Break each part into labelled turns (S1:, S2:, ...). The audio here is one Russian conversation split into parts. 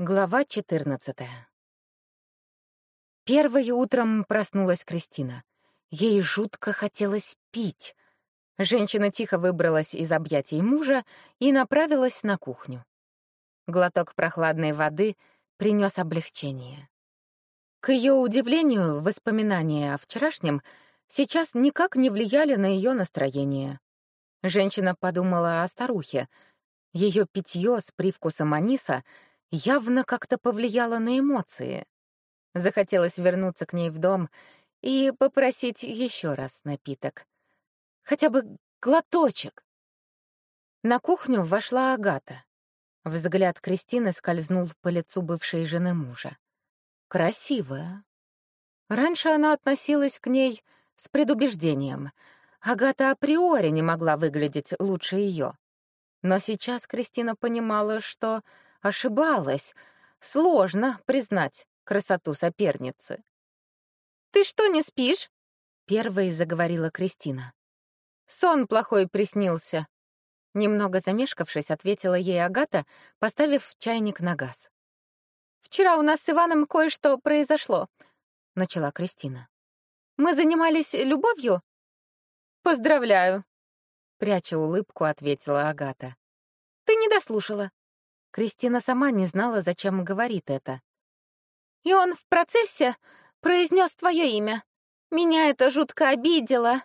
S1: Глава 14. Первой утром проснулась Кристина. Ей жутко хотелось пить. Женщина тихо выбралась из объятий мужа и направилась на кухню. Глоток прохладной воды принес облегчение. К ее удивлению, воспоминания о вчерашнем сейчас никак не влияли на ее настроение. Женщина подумала о старухе. Ее питье с привкусом аниса — явно как-то повлияло на эмоции. Захотелось вернуться к ней в дом и попросить еще раз напиток. Хотя бы глоточек. На кухню вошла Агата. Взгляд Кристины скользнул по лицу бывшей жены мужа. Красивая. Раньше она относилась к ней с предубеждением. Агата априори не могла выглядеть лучше ее. Но сейчас Кристина понимала, что ошибалась. Сложно признать красоту соперницы. «Ты что, не спишь?» — первой заговорила Кристина. «Сон плохой приснился». Немного замешкавшись, ответила ей Агата, поставив чайник на газ. «Вчера у нас с Иваном кое-что произошло», — начала Кристина. «Мы занимались любовью?» «Поздравляю», — пряча улыбку, ответила Агата. «Ты не дослушала. Кристина сама не знала, зачем говорит это. «И он в процессе произнес твое имя. Меня это жутко обидело,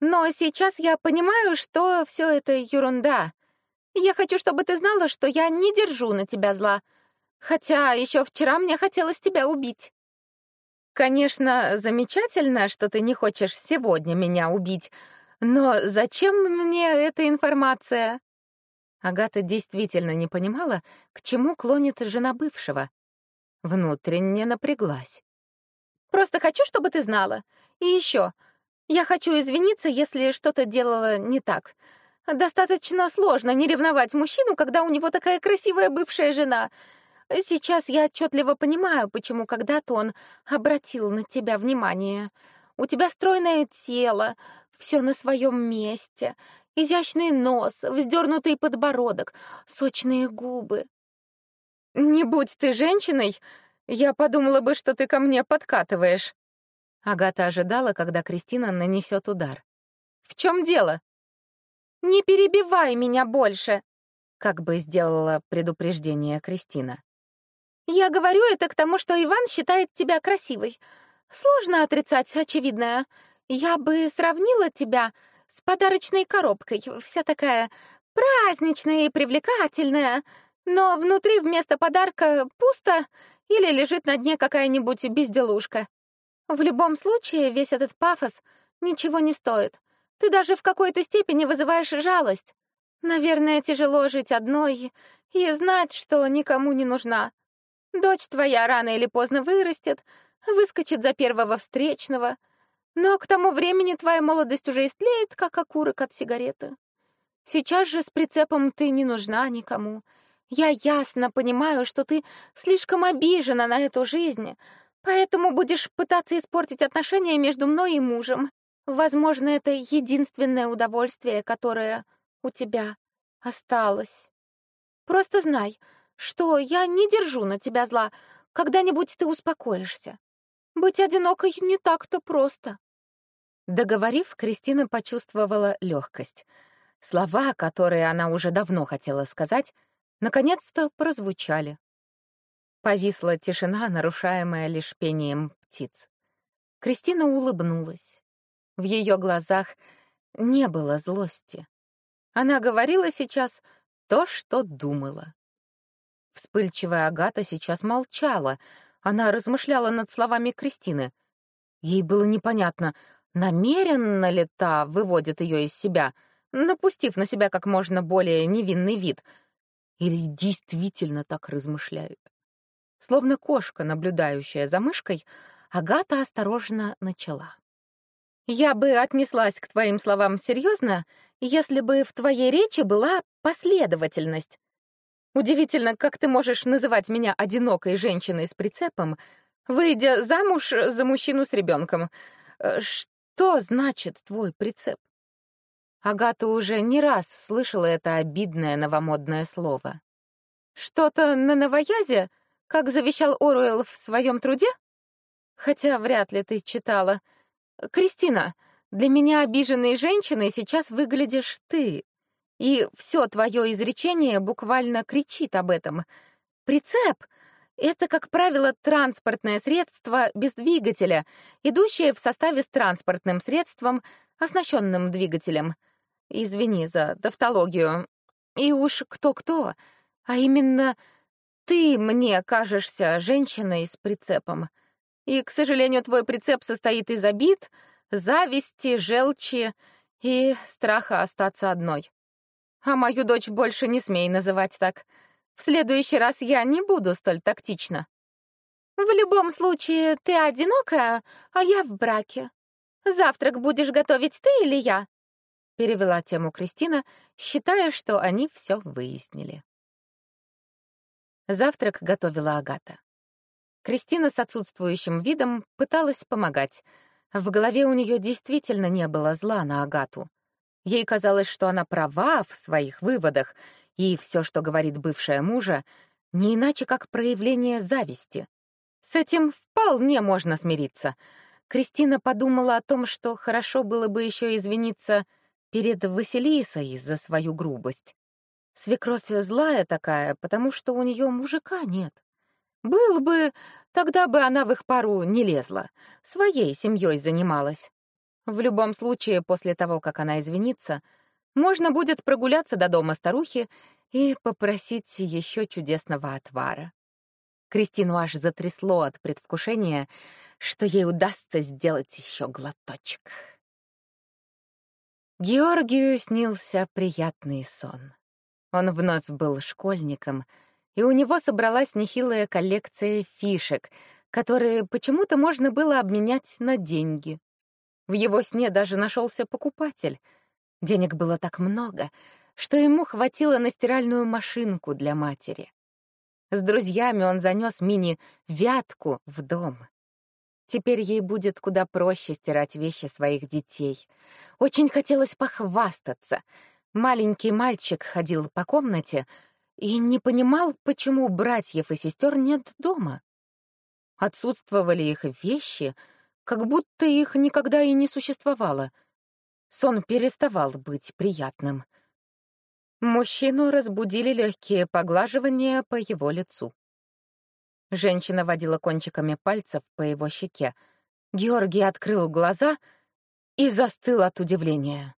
S1: но сейчас я понимаю, что все это ерунда. Я хочу, чтобы ты знала, что я не держу на тебя зла, хотя еще вчера мне хотелось тебя убить». «Конечно, замечательно, что ты не хочешь сегодня меня убить, но зачем мне эта информация?» Агата действительно не понимала, к чему клонит жена бывшего. Внутренне напряглась. «Просто хочу, чтобы ты знала. И еще, я хочу извиниться, если что-то делала не так. Достаточно сложно не ревновать мужчину, когда у него такая красивая бывшая жена. Сейчас я отчетливо понимаю, почему когда-то он обратил на тебя внимание. У тебя стройное тело, все на своем месте. Изящный нос, вздернутый подбородок, сочные губы. «Не будь ты женщиной, я подумала бы, что ты ко мне подкатываешь». Агата ожидала, когда Кристина нанесет удар. «В чем дело?» «Не перебивай меня больше», — как бы сделала предупреждение Кристина. «Я говорю это к тому, что Иван считает тебя красивой. Сложно отрицать очевидное. Я бы сравнила тебя с подарочной коробкой, вся такая праздничная и привлекательная, но внутри вместо подарка пусто или лежит на дне какая-нибудь безделушка. В любом случае, весь этот пафос ничего не стоит. Ты даже в какой-то степени вызываешь жалость. Наверное, тяжело жить одной и знать, что никому не нужна. Дочь твоя рано или поздно вырастет, выскочит за первого встречного — но к тому времени твоя молодость уже истлеет, как окурок от сигареты. Сейчас же с прицепом ты не нужна никому. Я ясно понимаю, что ты слишком обижена на эту жизнь, поэтому будешь пытаться испортить отношения между мной и мужем. Возможно, это единственное удовольствие, которое у тебя осталось. Просто знай, что я не держу на тебя зла. Когда-нибудь ты успокоишься. Быть одинокой не так-то просто. Договорив, Кристина почувствовала легкость. Слова, которые она уже давно хотела сказать, наконец-то прозвучали. Повисла тишина, нарушаемая лишь пением птиц. Кристина улыбнулась. В ее глазах не было злости. Она говорила сейчас то, что думала. Вспыльчивая Агата сейчас молчала. Она размышляла над словами Кристины. Ей было непонятно, Намеренно ли та выводит ее из себя, напустив на себя как можно более невинный вид? Или действительно так размышляют? Словно кошка, наблюдающая за мышкой, Агата осторожно начала. «Я бы отнеслась к твоим словам серьезно, если бы в твоей речи была последовательность. Удивительно, как ты можешь называть меня одинокой женщиной с прицепом, выйдя замуж за мужчину с ребенком. Что значит твой прицеп? Агата уже не раз слышала это обидное новомодное слово. Что-то на новоязе? как завещал Оруэлл в своем труде? Хотя вряд ли ты читала. Кристина, для меня обиженной женщиной сейчас выглядишь ты. И все твое изречение буквально кричит об этом. Прицеп — это, как правило, транспортное средство без двигателя, идущее в составе с транспортным средством, оснащенным двигателем. Извини за тавтологию. И уж кто-кто, а именно ты мне кажешься женщиной с прицепом. И, к сожалению, твой прицеп состоит из обид, зависти, желчи и страха остаться одной. А мою дочь больше не смей называть так. В следующий раз я не буду столь тактична. В любом случае, ты одинокая, а я в браке. Завтрак будешь готовить ты или я? Перевела тему Кристина, считая, что они все выяснили. Завтрак готовила Агата. Кристина с отсутствующим видом пыталась помогать. В голове у нее действительно не было зла на Агату. Ей казалось, что она права в своих выводах, и все, что говорит бывшая мужа, не иначе как проявление зависти. С этим вполне можно смириться. Кристина подумала о том, что хорошо было бы еще извиниться перед Василисой за свою грубость. Свекровь злая такая, потому что у нее мужика нет. Был бы, тогда бы она в их пару не лезла, своей семьей занималась. В любом случае, после того, как она извинится, можно будет прогуляться до дома старухи и попросить еще чудесного отвара. Кристину аж затрясло от предвкушения, что ей удастся сделать еще глоточек. Георгию снился приятный сон. Он вновь был школьником, и у него собралась нехилая коллекция фишек, которые почему-то можно было обменять на деньги. В его сне даже нашелся покупатель. Денег было так много, что ему хватило на стиральную машинку для матери. С друзьями он занес мини-вятку в дом. Теперь ей будет куда проще стирать вещи своих детей. Очень хотелось похвастаться — Маленький мальчик ходил по комнате и не понимал, почему братьев и сестер нет дома. Отсутствовали их вещи, как будто их никогда и не существовало. Сон переставал быть приятным. Мужчину разбудили легкие поглаживания по его лицу. Женщина водила кончиками пальцев по его щеке. Георгий открыл глаза и застыл от удивления.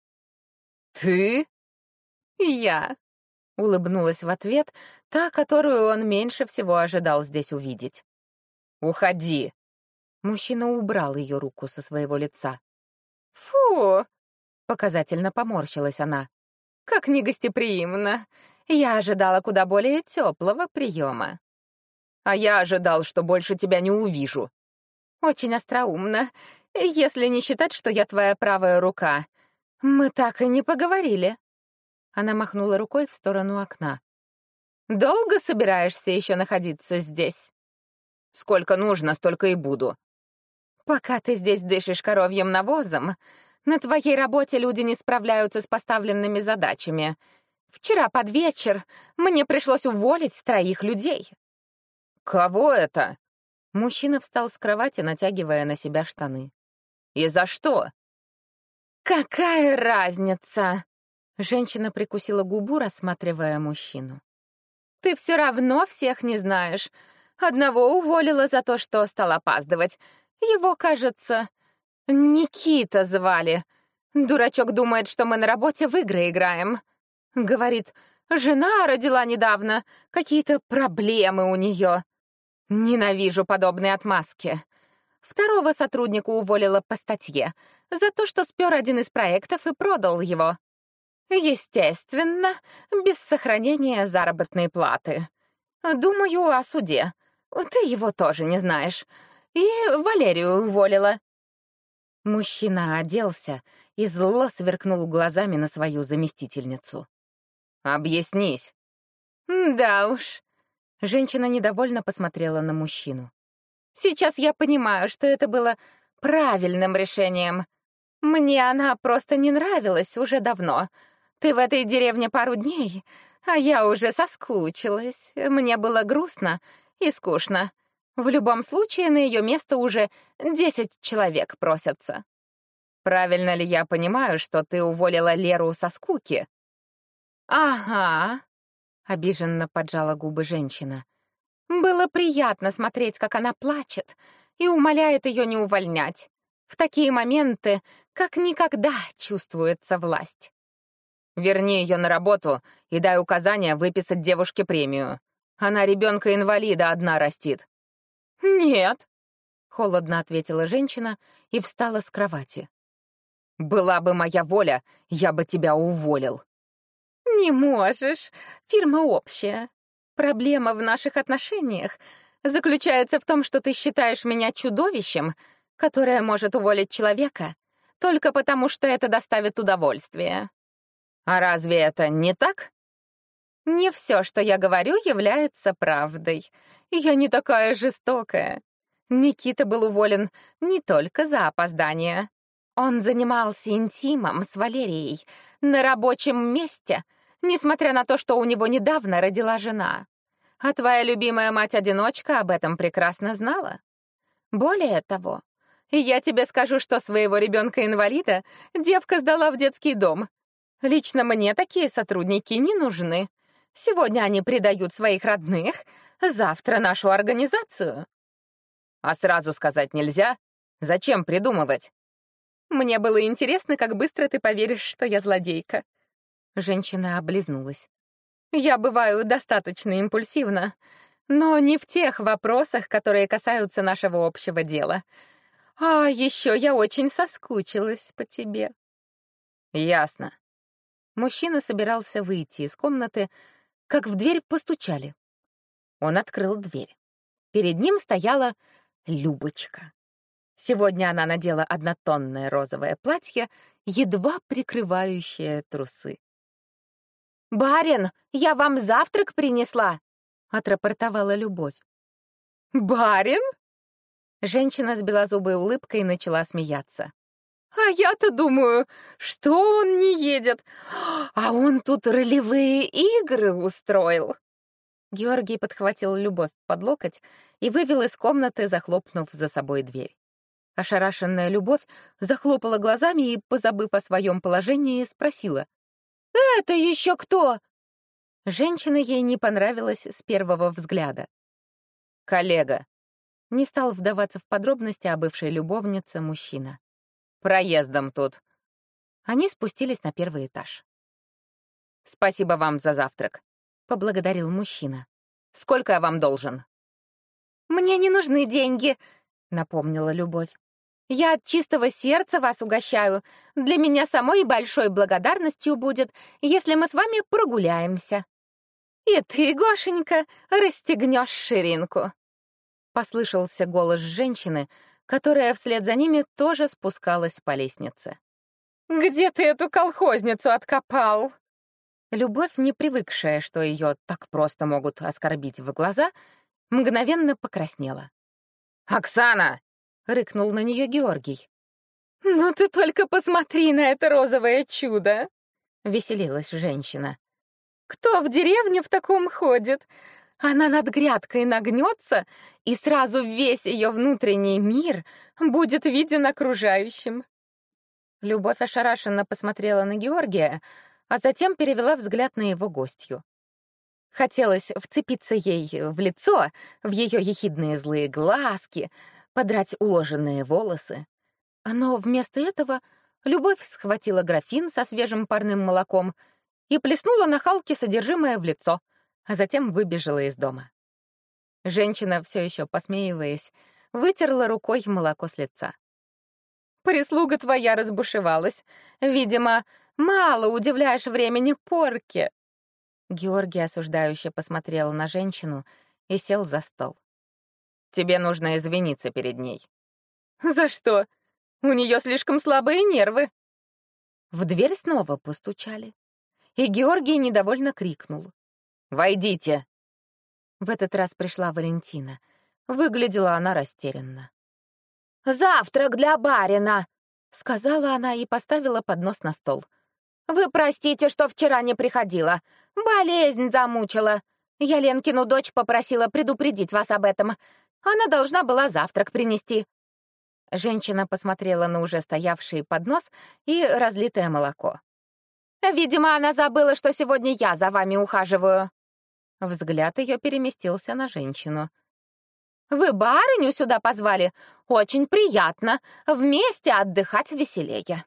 S1: «Ты?» «Я», — улыбнулась в ответ та, которую он меньше всего ожидал здесь увидеть. «Уходи!» Мужчина убрал ее руку со своего лица. «Фу!» — показательно поморщилась она. «Как негостеприимно! Я ожидала куда более теплого приема». «А я ожидал, что больше тебя не увижу». «Очень остроумно, если не считать, что я твоя правая рука. Мы так и не поговорили». Она махнула рукой в сторону окна. «Долго собираешься еще находиться здесь?» «Сколько нужно, столько и буду». «Пока ты здесь дышишь коровьим навозом, на твоей работе люди не справляются с поставленными задачами. Вчера под вечер мне пришлось уволить троих людей». «Кого это?» Мужчина встал с кровати, натягивая на себя штаны. «И за что?» «Какая разница?» Женщина прикусила губу, рассматривая мужчину. «Ты все равно всех не знаешь. Одного уволила за то, что стал опаздывать. Его, кажется, Никита звали. Дурачок думает, что мы на работе в игры играем. Говорит, жена родила недавно, какие-то проблемы у нее. Ненавижу подобные отмазки. Второго сотрудника уволила по статье за то, что спер один из проектов и продал его. Естественно, без сохранения заработной платы. Думаю о суде. Ты его тоже не знаешь. И Валерию уволила. Мужчина оделся и зло сверкнул глазами на свою заместительницу. «Объяснись». «Да уж». Женщина недовольно посмотрела на мужчину. «Сейчас я понимаю, что это было правильным решением. Мне она просто не нравилась уже давно, ты в этой деревне пару дней, а я уже соскучилась. Мне было грустно, и скучно. В любом случае, на ее место уже десять человек просятся. Правильно ли я понимаю, что ты уволила Леру со скуки? Ага, обиженно поджала губы женщина. Было приятно смотреть, как она плачет и умоляет ее не увольнять. В такие моменты как никогда чувствуется власть. Верни ее на работу и дай указание выписать девушке премию. Она ребенка-инвалида одна растит. Нет, холодно ответила женщина и встала с кровати. Была бы моя воля, я бы тебя уволил. Не можешь. Фирма общая. Проблема в наших отношениях заключается в том, что ты считаешь меня чудовищем, которое может уволить человека только потому, что это доставит удовольствие. А разве это не так? Не все, что я говорю, является правдой. Я не такая жестокая. Никита был уволен не только за опоздание. Он занимался интимом с Валерией на рабочем месте, несмотря на то, что у него недавно родила жена. А твоя любимая мать-одиночка об этом прекрасно знала. Более того, я тебе скажу, что своего ребенка-инвалида девка сдала в детский дом. Лично мне такие сотрудники не нужны. Сегодня они предают своих родных, завтра нашу организацию. А сразу сказать нельзя? Зачем придумывать? Мне было интересно, как быстро ты поверишь, что я злодейка. Женщина облизнулась. Я бываю достаточно импульсивна, но не в тех вопросах, которые касаются нашего общего дела. А еще я очень соскучилась по тебе. Ясно. Мужчина собирался выйти из комнаты, как в дверь постучали. Он открыл дверь. Перед ним стояла Любочка. Сегодня она надела однотонное розовое платье, едва прикрывающее трусы. «Барин, я вам завтрак принесла!» — отрапортовала Любовь. «Барин?» Женщина с белозубой улыбкой начала смеяться. «А я-то думаю, что он не едет, а он тут ролевые игры устроил!» Георгий подхватил Любовь под локоть и вывел из комнаты, захлопнув за собой дверь. Ошарашенная Любовь захлопала глазами и, позабыв о своем положении, спросила. «Это еще кто?» Женщина ей не понравилась с первого взгляда. «Коллега». Не стал вдаваться в подробности о бывшей любовнице мужчина. «Проездом тут». Они спустились на первый этаж. «Спасибо вам за завтрак», — поблагодарил мужчина. «Сколько я вам должен?» «Мне не нужны деньги», — напомнила Любовь. Я от чистого сердца вас угощаю. Для меня самой большой благодарностью будет, если мы с вами прогуляемся. И ты, Гошенька, расстегнешь ширинку. Послышался голос женщины, которая вслед за ними тоже спускалась по лестнице. «Где ты эту колхозницу откопал?» Любовь, не привыкшая, что ее так просто могут оскорбить в глаза, мгновенно покраснела. «Оксана, — рыкнул на нее Георгий. «Ну ты только посмотри на это розовое чудо!» — веселилась женщина. «Кто в деревне в таком ходит? Она над грядкой нагнется, и сразу весь ее внутренний мир будет виден окружающим». Любовь ошарашенно посмотрела на Георгия, а затем перевела взгляд на его гостью. Хотелось вцепиться ей в лицо, в ее ехидные злые глазки — подрать уложенные волосы. Но вместо этого Любовь схватила графин со свежим парным молоком и плеснула на Халке содержимое в лицо, а затем выбежала из дома. Женщина, все еще посмеиваясь, вытерла рукой молоко с лица. «Прислуга твоя разбушевалась. Видимо, мало удивляешь времени порки». Георгий осуждающе посмотрел на женщину и сел за стол. Тебе нужно извиниться перед ней». «За что? У нее слишком слабые нервы». В дверь снова постучали, и Георгий недовольно крикнул. «Войдите!» В этот раз пришла Валентина. Выглядела она растерянно. «Завтрак для барина!» — сказала она и поставила поднос на стол. «Вы простите, что вчера не приходила. Болезнь замучила. Я Ленкину дочь попросила предупредить вас об этом. Она должна была завтрак принести». Женщина посмотрела на уже стоявший поднос и разлитое молоко. «Видимо, она забыла, что сегодня я за вами ухаживаю». Взгляд ее переместился на женщину. «Вы барыню сюда позвали? Очень приятно. Вместе отдыхать веселее».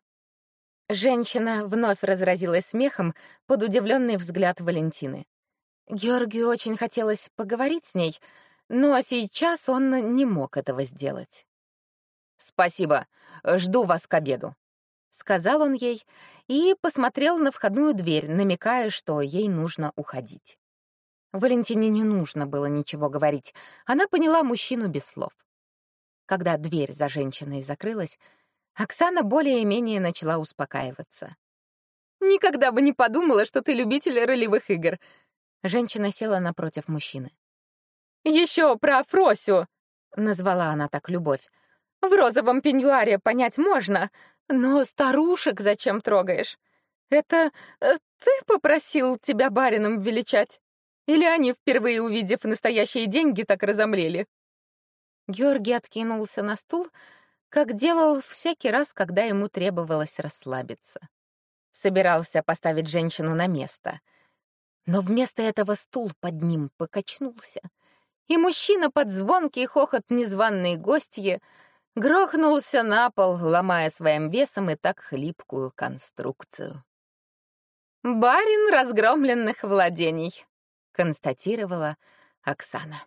S1: Женщина вновь разразилась смехом под удивленный взгляд Валентины. Георгию очень хотелось поговорить с ней, но сейчас он не мог этого сделать. «Спасибо. Жду вас к обеду», — сказал он ей и посмотрел на входную дверь, намекая, что ей нужно уходить. Валентине не нужно было ничего говорить. Она поняла мужчину без слов. Когда дверь за женщиной закрылась, Оксана более-менее начала успокаиваться. «Никогда бы не подумала, что ты любитель ролевых игр». Женщина села напротив мужчины. «Еще про Фросю!» — назвала она так любовь. «В розовом пеньюаре понять можно, но старушек зачем трогаешь? Это э, ты попросил тебя барином величать? Или они, впервые увидев настоящие деньги, так разомлели?» Георгий откинулся на стул, как делал всякий раз, когда ему требовалось расслабиться. Собирался поставить женщину на место. Но вместо этого стул под ним покачнулся, и мужчина под звонкий хохот незваной гостьи грохнулся на пол, ломая своим весом и так хлипкую конструкцию. «Барин разгромленных владений», — констатировала Оксана.